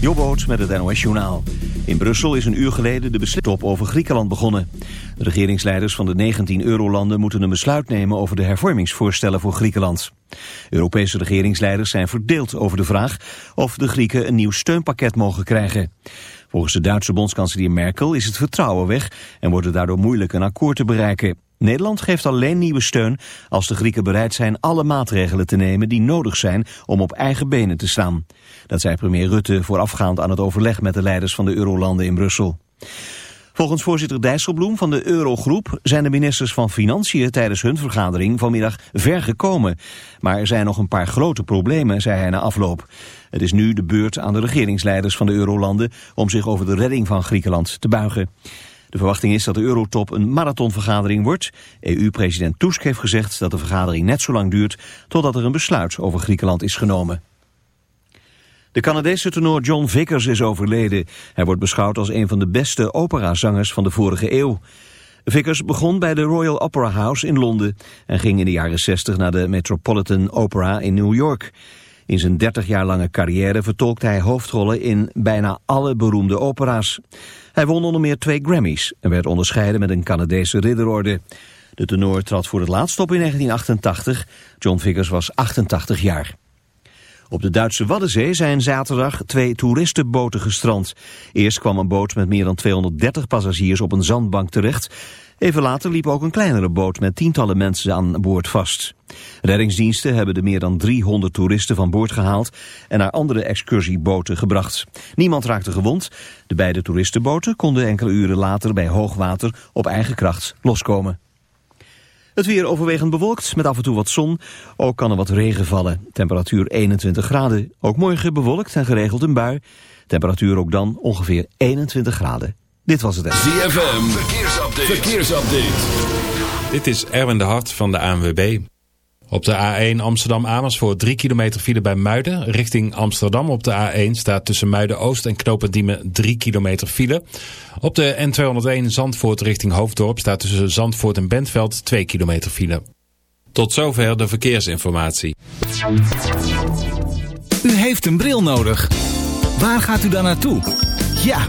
Jobboot met het NOS Journaal. In Brussel is een uur geleden de beslissing over Griekenland begonnen. De regeringsleiders van de 19 eurolanden moeten een besluit nemen over de hervormingsvoorstellen voor Griekenland. Europese regeringsleiders zijn verdeeld over de vraag of de Grieken een nieuw steunpakket mogen krijgen. Volgens de Duitse bondskanselier Merkel is het vertrouwen weg en wordt het daardoor moeilijk een akkoord te bereiken. Nederland geeft alleen nieuwe steun als de Grieken bereid zijn alle maatregelen te nemen die nodig zijn om op eigen benen te staan. Dat zei premier Rutte voorafgaand aan het overleg met de leiders van de eurolanden in Brussel. Volgens voorzitter Dijsselbloem van de Eurogroep zijn de ministers van Financiën tijdens hun vergadering vanmiddag ver gekomen. Maar er zijn nog een paar grote problemen, zei hij na afloop. Het is nu de beurt aan de regeringsleiders van de eurolanden om zich over de redding van Griekenland te buigen. De verwachting is dat de Eurotop een marathonvergadering wordt. EU-president Tusk heeft gezegd dat de vergadering net zo lang duurt totdat er een besluit over Griekenland is genomen. De Canadese tenor John Vickers is overleden. Hij wordt beschouwd als een van de beste operazangers van de vorige eeuw. Vickers begon bij de Royal Opera House in Londen en ging in de jaren 60 naar de Metropolitan Opera in New York. In zijn 30 jaar lange carrière vertolkte hij hoofdrollen in bijna alle beroemde opera's. Hij won onder meer twee Grammys en werd onderscheiden met een Canadese ridderorde. De tenor trad voor het laatst op in 1988. John Vickers was 88 jaar. Op de Duitse Waddenzee zijn zaterdag twee toeristenboten gestrand. Eerst kwam een boot met meer dan 230 passagiers op een zandbank terecht. Even later liep ook een kleinere boot met tientallen mensen aan boord vast. Reddingsdiensten hebben de meer dan 300 toeristen van boord gehaald en naar andere excursieboten gebracht. Niemand raakte gewond. De beide toeristenboten konden enkele uren later bij hoogwater op eigen kracht loskomen. Het weer overwegend bewolkt met af en toe wat zon. Ook kan er wat regen vallen. Temperatuur 21 graden. Ook morgen bewolkt en geregeld een bui. Temperatuur ook dan ongeveer 21 graden. Dit was het. ZFM. Verkeersupdate. Verkeersupdate. Dit is Erwin de Hart van de ANWB. Op de A1 Amsterdam-Amersfoort 3 kilometer file bij Muiden. Richting Amsterdam op de A1 staat tussen Muiden-Oost en Knopendiemen 3 kilometer file. Op de N201 Zandvoort richting Hoofddorp staat tussen Zandvoort en Bentveld 2 kilometer file. Tot zover de verkeersinformatie. U heeft een bril nodig. Waar gaat u dan naartoe? Ja,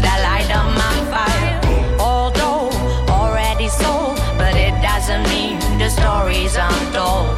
that light up my fire. Although already sold, but it doesn't mean the stories untold. I'm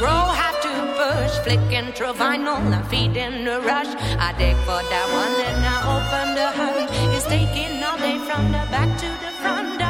grow, have to push. Flicking through vinyl and feeding the rush. I dig for that one and I open the hunt. It's taking all day from the back to the front.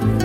Bye.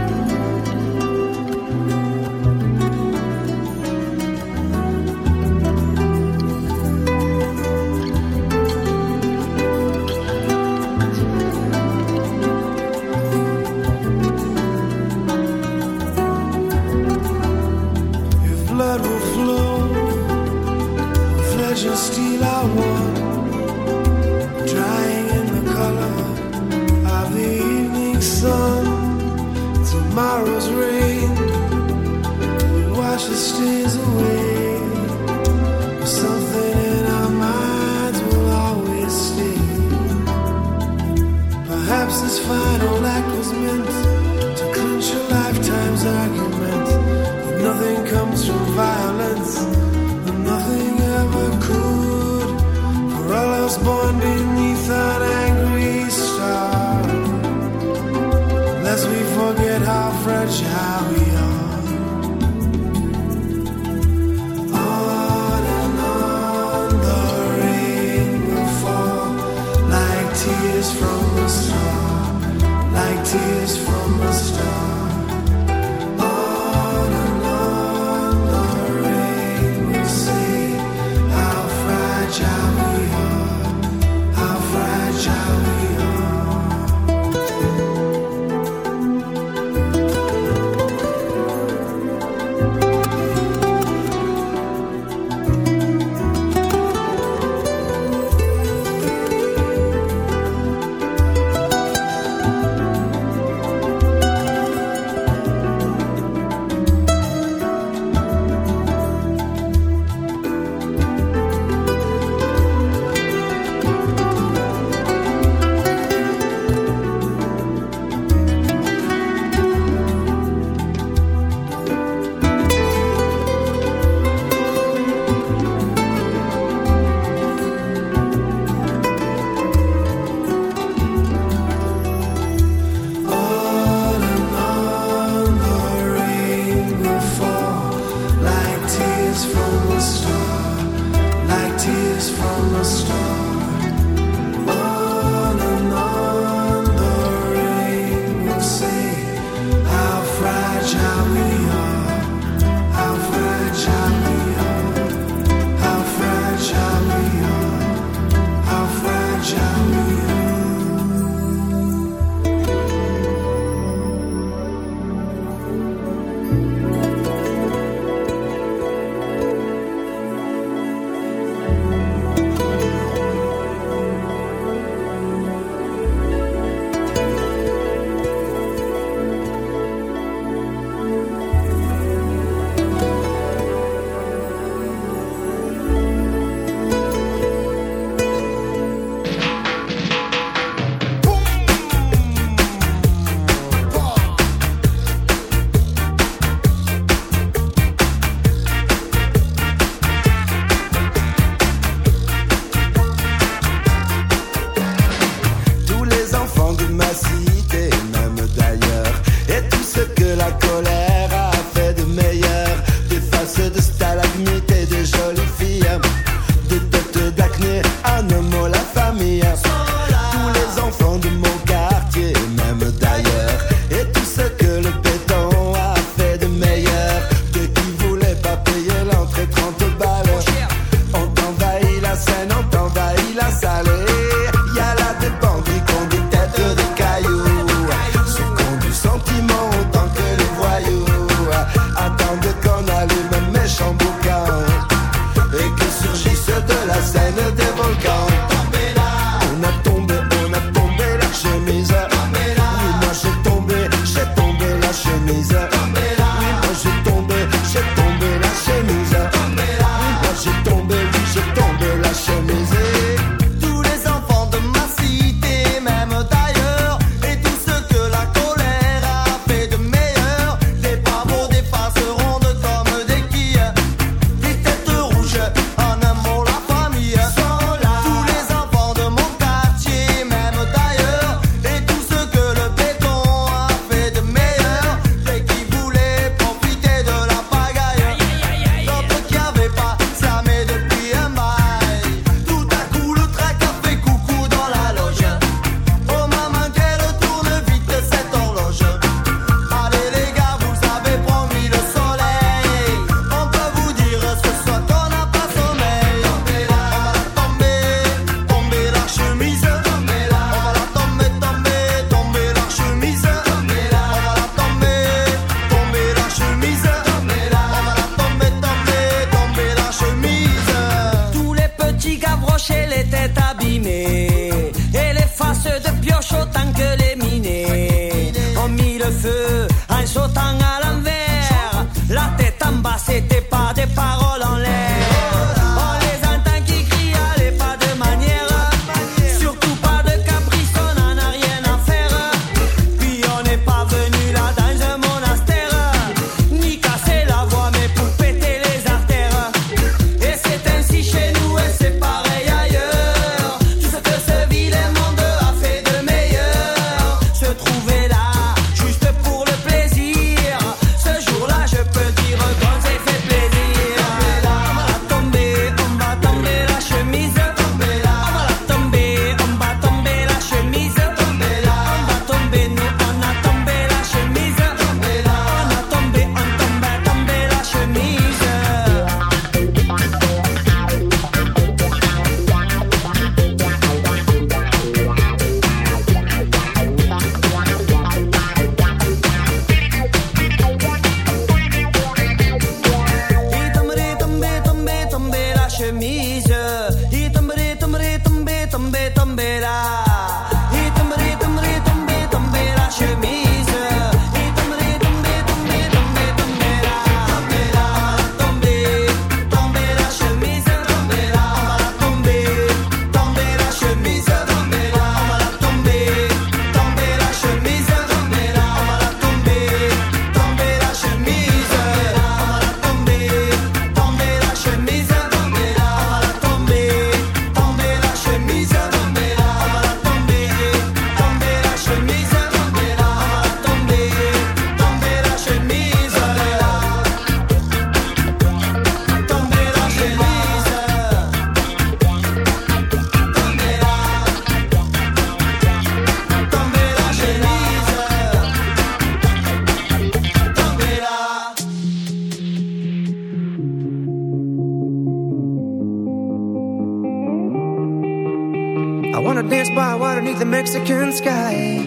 Let's water neath the Mexican sky.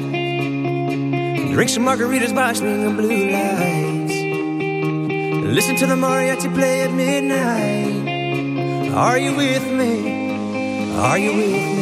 Drink some margaritas by swinging blue lights. Listen to the mariachi play at midnight. Are you with me? Are you with me?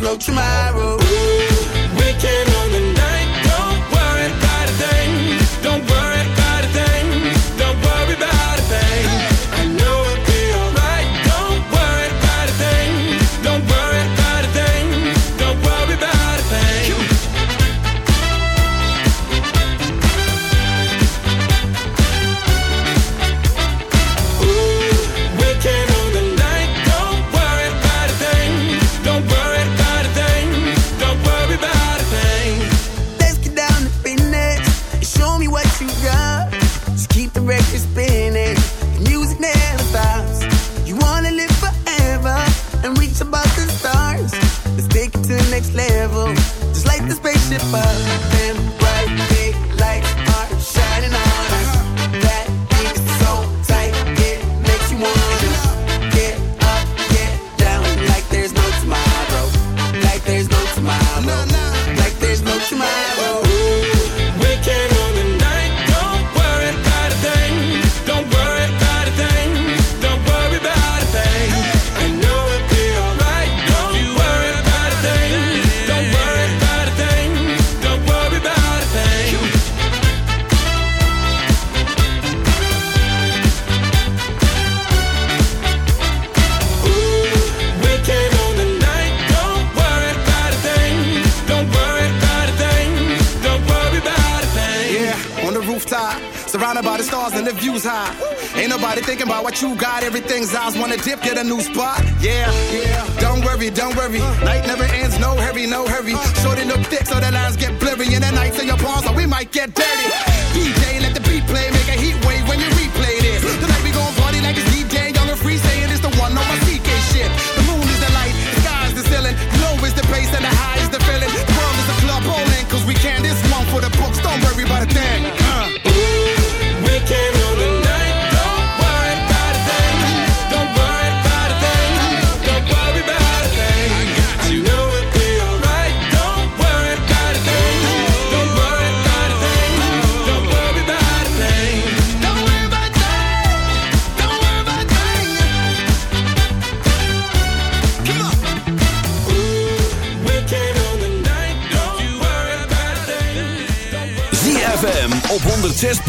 no tomorrow.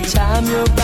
the time you're back.